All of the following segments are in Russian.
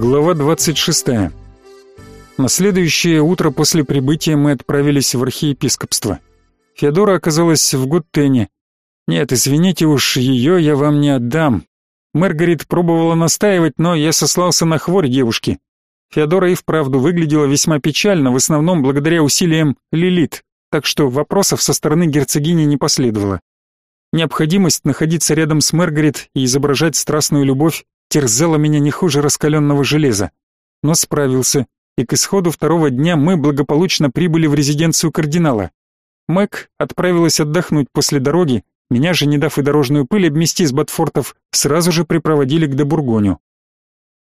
Глава 26. На следующее утро после прибытия мы отправились в архиепископство. Феодора оказалась в Гуттене. Нет, извините уж, ее я вам не отдам. Маргарит пробовала настаивать, но я сослался на хворь девушки. Феодора и вправду выглядела весьма печально, в основном благодаря усилиям Лилит, так что вопросов со стороны герцогини не последовало. Необходимость находиться рядом с Маргарит и изображать страстную любовь терзала меня не хуже раскаленного железа. Но справился, и к исходу второго дня мы благополучно прибыли в резиденцию кардинала. Мэг отправилась отдохнуть после дороги, меня же, не дав и дорожную пыль обмести с Батфортов, сразу же припроводили к Дебургоню.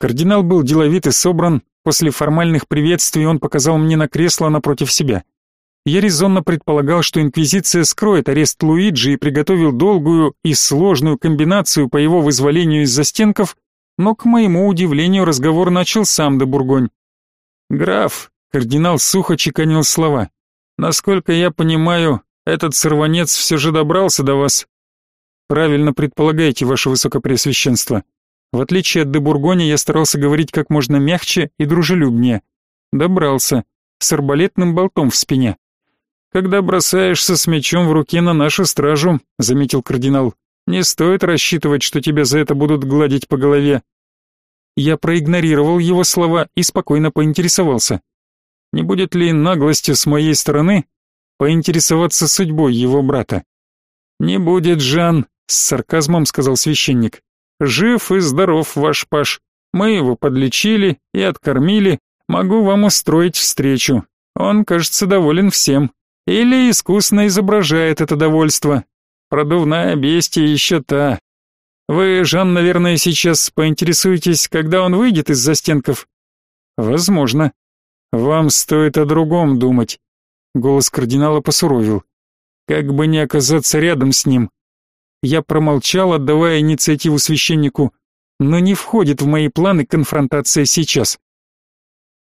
Кардинал был деловит и собран, после формальных приветствий он показал мне на кресло напротив себя. Я резонно предполагал, что Инквизиция скроет арест Луиджи и приготовил долгую и сложную комбинацию по его вызволению из застенков, но, к моему удивлению, разговор начал сам де Бургонь. «Граф», — кардинал сухо чеканил слова, — «насколько я понимаю, этот сорванец все же добрался до вас». «Правильно предполагаете, ваше высокопреосвященство. В отличие от де Бургоня, я старался говорить как можно мягче и дружелюбнее. Добрался, с арбалетным болтом в спине. «Когда бросаешься с мечом в руке на нашу стражу», — заметил кардинал, «не стоит рассчитывать, что тебя за это будут гладить по голове». Я проигнорировал его слова и спокойно поинтересовался. Не будет ли наглостью с моей стороны поинтересоваться судьбой его брата? «Не будет, Жан», — с сарказмом сказал священник. «Жив и здоров ваш паш. Мы его подлечили и откормили. Могу вам устроить встречу. Он, кажется, доволен всем. Или искусно изображает это довольство. Продувная бестия еще та. Вы, Жан, наверное, сейчас поинтересуетесь, когда он выйдет из застенков? Возможно. Вам стоит о другом думать. Голос кардинала посуровил. Как бы не оказаться рядом с ним. Я промолчал, отдавая инициативу священнику, но не входит в мои планы конфронтация сейчас.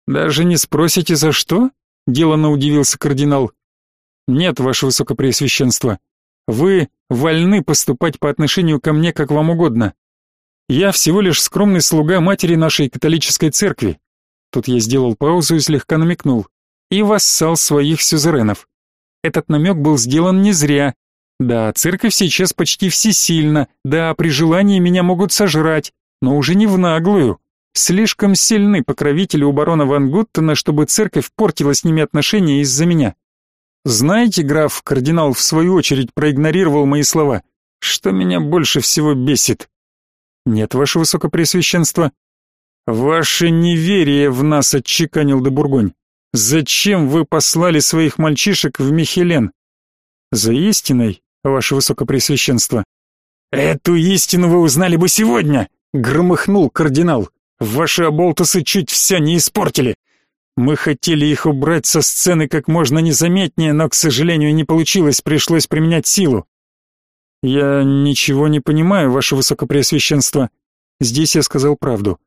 Даже не спросите, за что? Делано удивился кардинал. Нет, ваше высокопреосвященство. Вы вольны поступать по отношению ко мне как вам угодно. Я всего лишь скромный слуга матери нашей католической церкви. Тут я сделал паузу и слегка намекнул. И вассал своих сюзеренов. Этот намек был сделан не зря. Да, церковь сейчас почти всесильна, да, при желании меня могут сожрать, но уже не в наглую. Слишком сильны покровители у барона Ван Гуттена, чтобы церковь портила с ними отношения из-за меня. Знаете, граф, кардинал в свою очередь проигнорировал мои слова. Что меня больше всего бесит? Нет, ваше высокопреосвященство. Ваше неверие в нас отчеканил де Бургонь. Зачем вы послали своих мальчишек в Михелен? За истиной, ваше высокопреосвященство. Эту истину вы узнали бы сегодня, громыхнул кардинал. Ваши оболтусы чуть все не испортили. Мы хотели их убрать со сцены как можно незаметнее, но, к сожалению, не получилось, пришлось применять силу. Я ничего не понимаю, ваше высокопреосвященство. Здесь я сказал правду.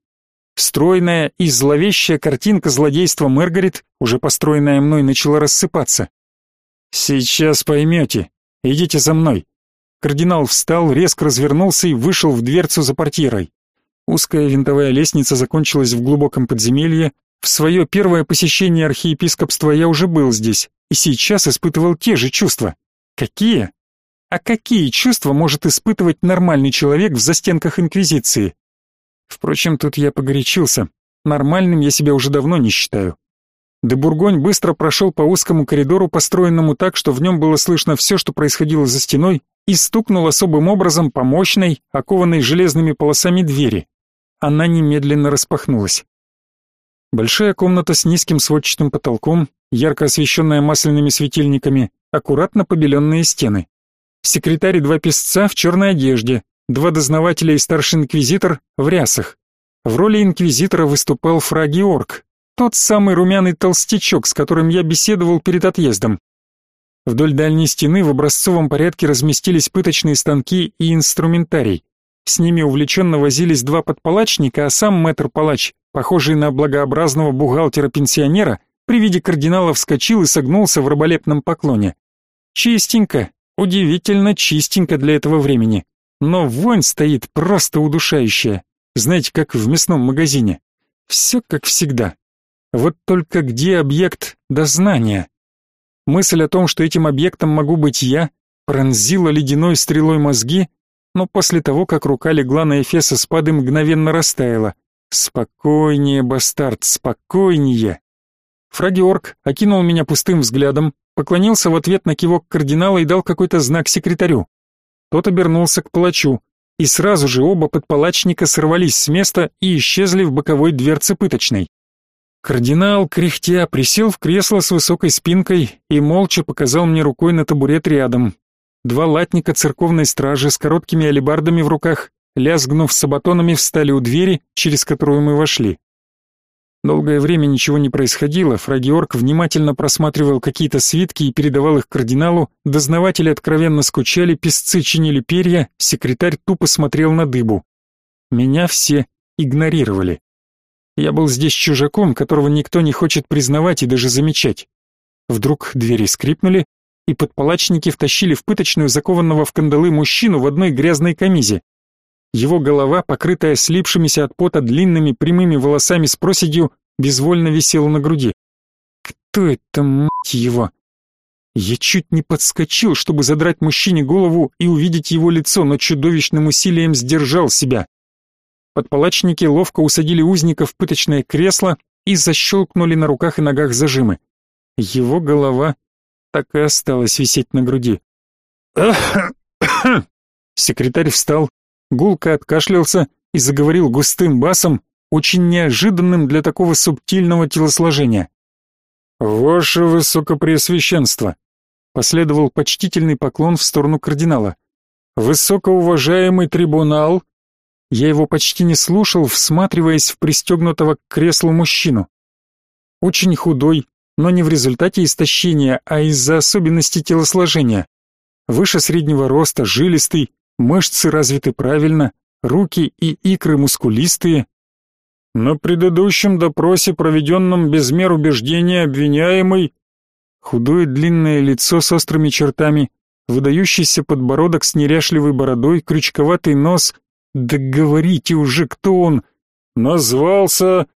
Стройная и зловещая картинка злодейства Маргарет, уже построенная мной, начала рассыпаться. Сейчас поймете. Идите за мной. Кардинал встал, резко развернулся и вышел в дверцу за портьерой. Узкая винтовая лестница закончилась в глубоком подземелье, в свое первое посещение архиепископства я уже был здесь и сейчас испытывал те же чувства. Какие? А какие чувства может испытывать нормальный человек в застенках инквизиции? Впрочем, тут я погорячился. Нормальным я себя уже давно не считаю. Де Бургонь быстро прошел по узкому коридору, построенному так, что в нем было слышно все, что происходило за стеной, и стукнул особым образом по мощной, окованной железными полосами двери. Она немедленно распахнулась. Большая комната с низким сводчатым потолком, ярко освещенная масляными светильниками, аккуратно побеленные стены. Секретарь и два писца в черной одежде, два дознавателя и старший инквизитор в рясах. В роли инквизитора выступал Орк, тот самый румяный толстячок, с которым я беседовал перед отъездом. Вдоль дальней стены в образцовом порядке разместились пыточные станки и инструментарий. С ними увлеченно возились два подпалачника, а сам мэтр-палач похожий на благообразного бухгалтера-пенсионера, при виде кардинала вскочил и согнулся в раболепном поклоне. Чистенько, удивительно чистенько для этого времени. Но вонь стоит просто удушающая, знаете, как в мясном магазине. Все как всегда. Вот только где объект дознания? Мысль о том, что этим объектом могу быть я, пронзила ледяной стрелой мозги, но после того, как рука легла на Эфеса спады, мгновенно растаяла. Спокойнее, бастард, спокойнее. Фрагиорг окинул меня пустым взглядом, поклонился в ответ на кивок кардинала и дал какой-то знак секретарю. Тот обернулся к палачу, и сразу же оба подпалачника сорвались с места и исчезли в боковой дверце пыточной. Кардинал, кряхтя, присел в кресло с высокой спинкой и молча показал мне рукой на табурет рядом. Два латника церковной стражи с короткими алебардами в руках, лязгнув сабатонами, встали у двери, через которую мы вошли. Долгое время ничего не происходило, фрагиорг внимательно просматривал какие-то свитки и передавал их кардиналу, дознаватели откровенно скучали, песцы чинили перья, секретарь тупо смотрел на дыбу. Меня все игнорировали. Я был здесь чужаком, которого никто не хочет признавать и даже замечать. Вдруг двери скрипнули, и подпалачники втащили в пыточную закованного в кандалы мужчину в одной грязной камизе. Его голова, покрытая слипшимися от пота длинными прямыми волосами с проседью, безвольно висела на груди. Кто это, мать его? Я чуть не подскочил, чтобы задрать мужчине голову и увидеть его лицо, но чудовищным усилием сдержал себя. Подпалачники ловко усадили узника в пыточное кресло и защелкнули на руках и ногах зажимы. Его голова так и осталась висеть на груди. Секретарь встал, гулко откашлялся и заговорил густым басом, очень неожиданным для такого субтильного телосложения. «Ваше Высокопреосвященство!» Последовал почтительный поклон в сторону кардинала. «Высокоуважаемый трибунал!» Я его почти не слушал, всматриваясь в пристегнутого к креслу мужчину. Очень худой, но не в результате истощения, а из-за особенностей телосложения. Выше среднего роста, жилистый, мышцы развиты правильно, руки и икры мускулистые. На предыдущем допросе, проведенном без мер убеждения, обвиняемый... Худое длинное лицо с острыми чертами, выдающийся подбородок с неряшливой бородой, крючковатый нос. Да говорите уже, кто он! Назвался...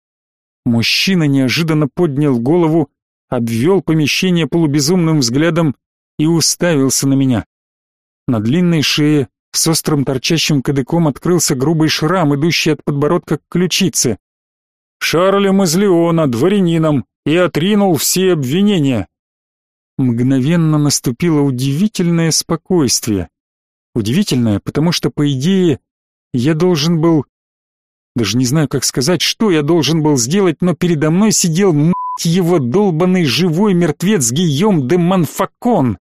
Мужчина неожиданно поднял голову, обвел помещение полубезумным взглядом и уставился на меня. На длинной шее с острым торчащим кадыком открылся грубый шрам, идущий от подбородка к ключице. Шарлем из Леона, дворянином, и отринул все обвинения. Мгновенно наступило удивительное спокойствие. Удивительное, потому что, по идее, я должен был... Даже не знаю, как сказать, что я должен был сделать, но передо мной сидел, мать его, долбанный живой мертвец Гийом де Манфакон.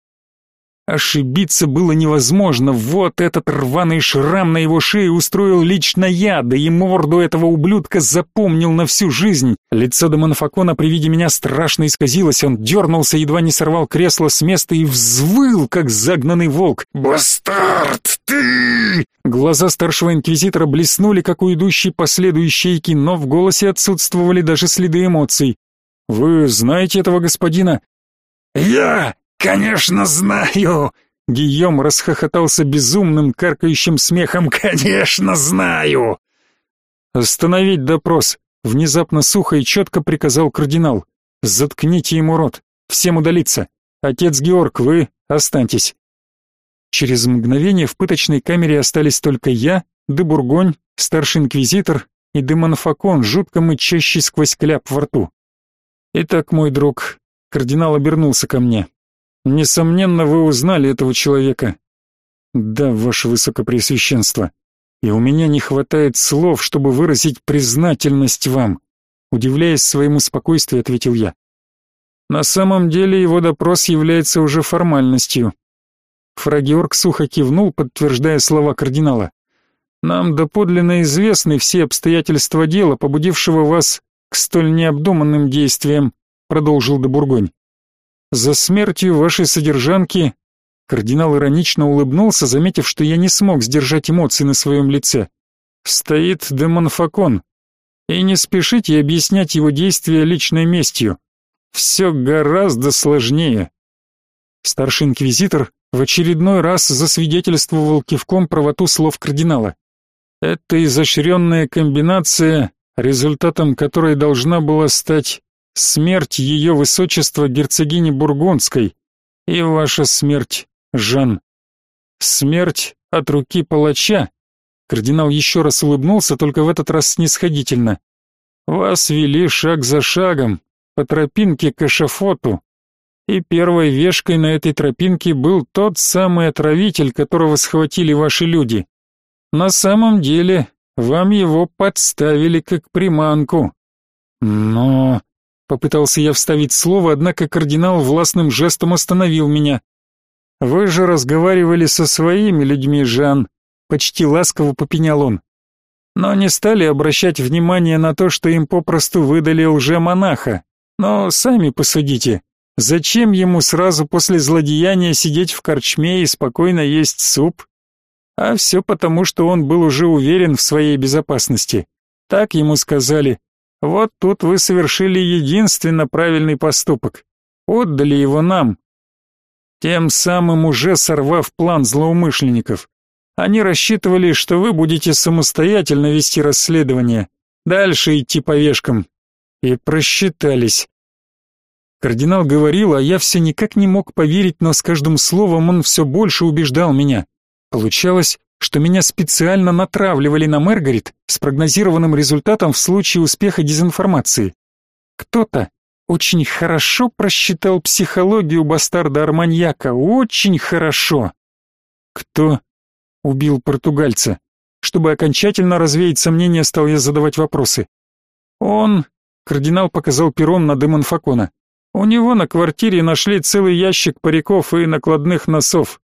Ошибиться было невозможно, вот этот рваный шрам на его шее устроил лично я, да и морду этого ублюдка запомнил на всю жизнь. Лицо Демонфакона при виде меня страшно исказилось, он дернулся, едва не сорвал кресло с места и взвыл, как загнанный волк. «Бастард, ты!» Глаза старшего инквизитора блеснули, как у идущей по следу но в голосе отсутствовали даже следы эмоций. «Вы знаете этого господина?» «Я «Конечно знаю!» Гийом расхохотался безумным, каркающим смехом. «Конечно знаю!» «Остановить допрос!» Внезапно сухо и четко приказал кардинал. «Заткните ему рот! Всем удалиться! Отец Георг, вы останьтесь!» Через мгновение в пыточной камере остались только я, де Бургонь, старший инквизитор и де Монфакон, жутко мычащий сквозь кляп во рту. «Итак, мой друг», — кардинал обернулся ко мне, Несомненно, вы узнали этого человека. Да, ваше высокопреосвященство. И у меня не хватает слов, чтобы выразить признательность вам. Удивляясь своему спокойствию, ответил я. На самом деле его допрос является уже формальностью. Фрагиорг сухо кивнул, подтверждая слова кардинала. Нам доподлинно известны все обстоятельства дела, побудившего вас к столь необдуманным действиям, продолжил де Бургонь. За смертью вашей содержанки Кардинал иронично улыбнулся, заметив, что я не смог сдержать эмоций на своем лице. Стоит демонфакон. И не спешите объяснять его действия личной местью. Все гораздо сложнее. Старший инквизитор в очередной раз засвидетельствовал кивком правоту слов кардинала. Эта изощренная комбинация результатом которой должна была стать смерть ее высочества герцогини Бургундской и ваша смерть, Жан. Смерть от руки палача. Кардинал еще раз улыбнулся, только в этот раз снисходительно. Вас вели шаг за шагом по тропинке к эшафоту, и первой вешкой на этой тропинке был тот самый отравитель, которого схватили ваши люди. На самом деле, вам его подставили как приманку. Но попытался я вставить слово, однако кардинал властным жестом остановил меня. Вы же разговаривали со своими людьми, Жан, почти ласково попенял он. Но не стали обращать внимание на то, что им попросту выдали лже-монаха. Но сами посудите, Зачем ему сразу после злодеяния сидеть в корчме и спокойно есть суп? А все потому, что он был уже уверен в своей безопасности. Так ему сказали. Вот тут вы совершили единственно правильный поступок. Отдали его нам. Тем самым уже сорвав план злоумышленников. Они рассчитывали, что вы будете самостоятельно вести расследование, дальше идти по вешкам. И просчитались. Кардинал говорил, а я все никак не мог поверить, но с каждым словом он все больше убеждал меня. Получалось, что меня специально натравливали на Маргарет с прогнозированным результатом в случае успеха дезинформации. Кто-то очень хорошо просчитал психологию бастарда-арманьяка, очень хорошо. Кто убил португальца? Чтобы окончательно развеять сомнения, стал я задавать вопросы. Он, кардинал показал пером на Демонфакона, у него на квартире нашли целый ящик париков и накладных носов.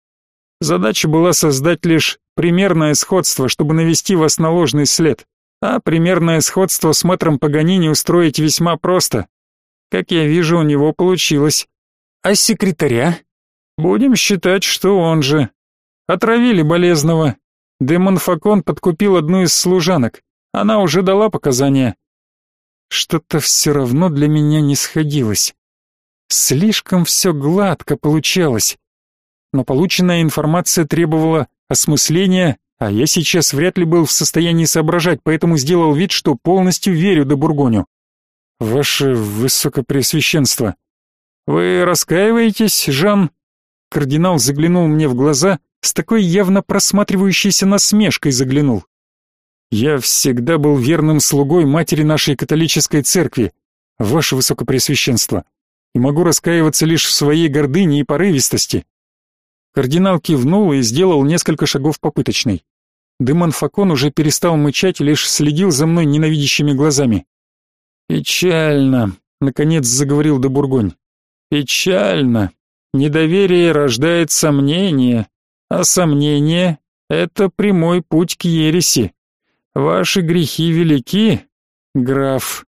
Задача была создать лишь примерное сходство, чтобы навести вас на ложный след. А примерное сходство с мэтром Паганини устроить весьма просто. Как я вижу, у него получилось. А секретаря? Будем считать, что он же. Отравили болезного. Демон Факон подкупил одну из служанок. Она уже дала показания. Что-то все равно для меня не сходилось. Слишком все гладко получалось. Но полученная информация требовала осмысления, а я сейчас вряд ли был в состоянии соображать, поэтому сделал вид, что полностью верю до Бургоню. Ваше Высокопреосвященство, вы раскаиваетесь, Жан? Кардинал заглянул мне в глаза, с такой явно просматривающейся насмешкой заглянул. Я всегда был верным слугой матери нашей католической церкви, ваше Высокопреосвященство и могу раскаиваться лишь в своей гордыне и порывистости. Кардинал кивнул и сделал несколько шагов попыточной. Демон Факон уже перестал мычать, лишь следил за мной ненавидящими глазами. «Печально», — наконец заговорил де Бургонь. «Печально. Недоверие рождает сомнение, а сомнение — это прямой путь к ереси. Ваши грехи велики, граф».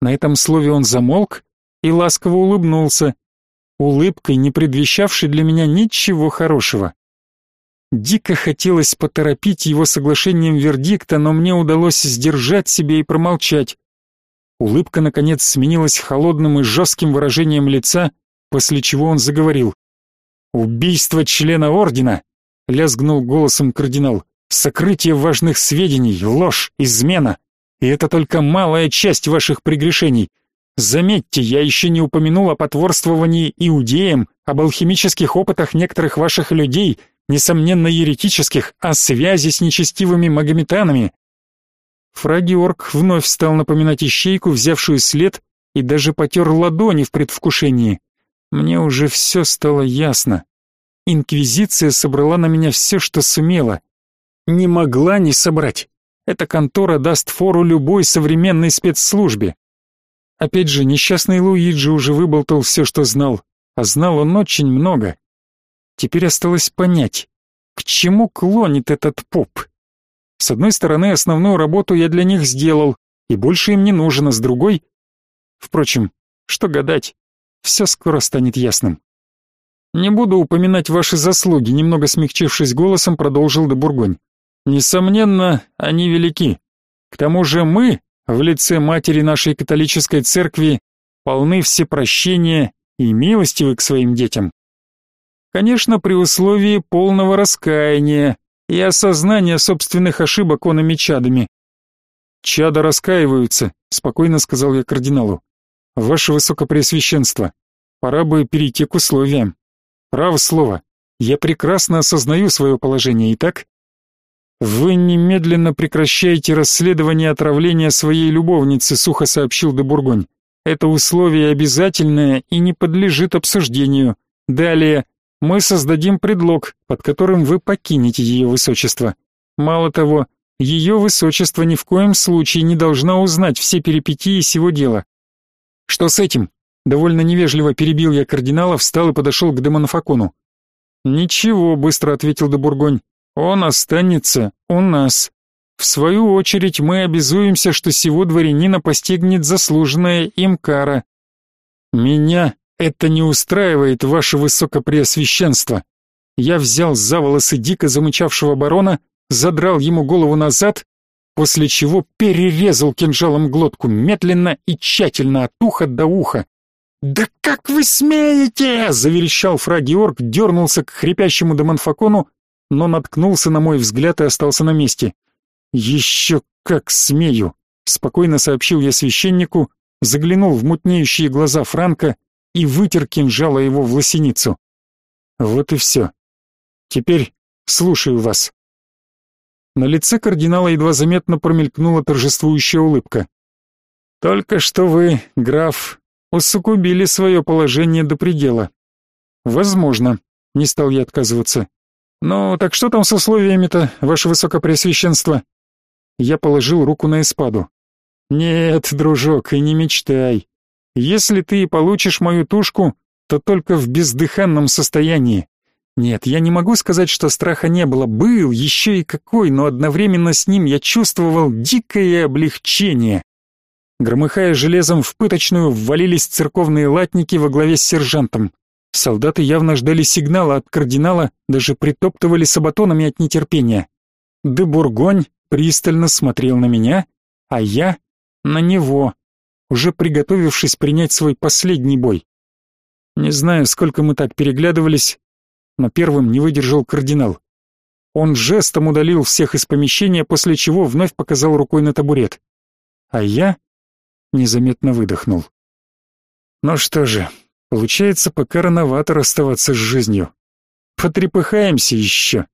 На этом слове он замолк, и ласково улыбнулся, улыбкой, не предвещавшей для меня ничего хорошего. Дико хотелось поторопить его соглашением вердикта, но мне удалось сдержать себя и промолчать. Улыбка, наконец, сменилась холодным и жестким выражением лица, после чего он заговорил. «Убийство члена ордена!» — лязгнул голосом кардинал. «Сокрытие важных сведений, ложь, измена. И это только малая часть ваших прегрешений. Заметьте, я еще не упомянул о потворствовании иудеям, об алхимических опытах некоторых ваших людей, несомненно еретических, о связи с нечестивыми магометанами. Фрагиорг вновь стал напоминать ищейку, взявшую след, и даже потер ладони в предвкушении. Мне уже все стало ясно. Инквизиция собрала на меня все, что сумела. Не могла не собрать. Эта контора даст фору любой современной спецслужбе. Опять же, несчастный Луиджи уже выболтал все, что знал, а знал он очень много. Теперь осталось понять, к чему клонит этот поп. С одной стороны, основную работу я для них сделал, и больше им не нужно, с другой... Впрочем, что гадать, все скоро станет ясным. Не буду упоминать ваши заслуги, немного смягчившись голосом, продолжил де Бургонь. Несомненно, они велики. К тому же мы, в лице матери нашей католической церкви полны всепрощения и милостивы к своим детям. Конечно, при условии полного раскаяния и осознания собственных ошибок онами чадами. Чада раскаиваются, спокойно сказал я кардиналу. Ваше высокопреосвященство, пора бы перейти к условиям. Право слово, я прекрасно осознаю свое положение, и так вы немедленно прекращаете расследование отравления своей любовницы, сухо сообщил де Бургонь. Это условие обязательное и не подлежит обсуждению. Далее мы создадим предлог, под которым вы покинете ее высочество. Мало того, ее высочество ни в коем случае не должна узнать все перипетии сего дела. Что с этим? Довольно невежливо перебил я кардинала, встал и подошел к демонофакону. Ничего, быстро ответил де Бургонь. Он останется у нас. В свою очередь мы обязуемся, что сего дворянина постигнет заслуженная им кара. Меня это не устраивает, ваше высокопреосвященство. Я взял за волосы дико замычавшего барона, задрал ему голову назад, после чего перерезал кинжалом глотку медленно и тщательно от уха до уха. «Да как вы смеете!» — заверещал фрагиорг, дернулся к хрипящему демонфакону, но наткнулся на мой взгляд и остался на месте. «Еще как смею!» — спокойно сообщил я священнику, заглянул в мутнеющие глаза Франка и вытер кинжала его в лосиницу. Вот и все. Теперь слушаю вас. На лице кардинала едва заметно промелькнула торжествующая улыбка. Только что вы, граф, усугубили свое положение до предела. Возможно, не стал я отказываться. Ну, так что там с условиями-то, ваше высокопреосвященство? Я положил руку на эспаду. Нет, дружок, и не мечтай. Если ты получишь мою тушку, то только в бездыханном состоянии. Нет, я не могу сказать, что страха не было. Был, еще и какой, но одновременно с ним я чувствовал дикое облегчение. Громыхая железом в пыточную, ввалились церковные латники во главе с сержантом. Солдаты явно ждали сигнала от кардинала, даже притоптывали сабатонами от нетерпения. Де Бургонь пристально смотрел на меня, а я на него, уже приготовившись принять свой последний бой. Не знаю, сколько мы так переглядывались, но первым не выдержал кардинал. Он жестом удалил всех из помещения, после чего вновь показал рукой на табурет. А я незаметно выдохнул. Ну что же, получается, пока рановато расставаться с жизнью. Потрепыхаемся еще.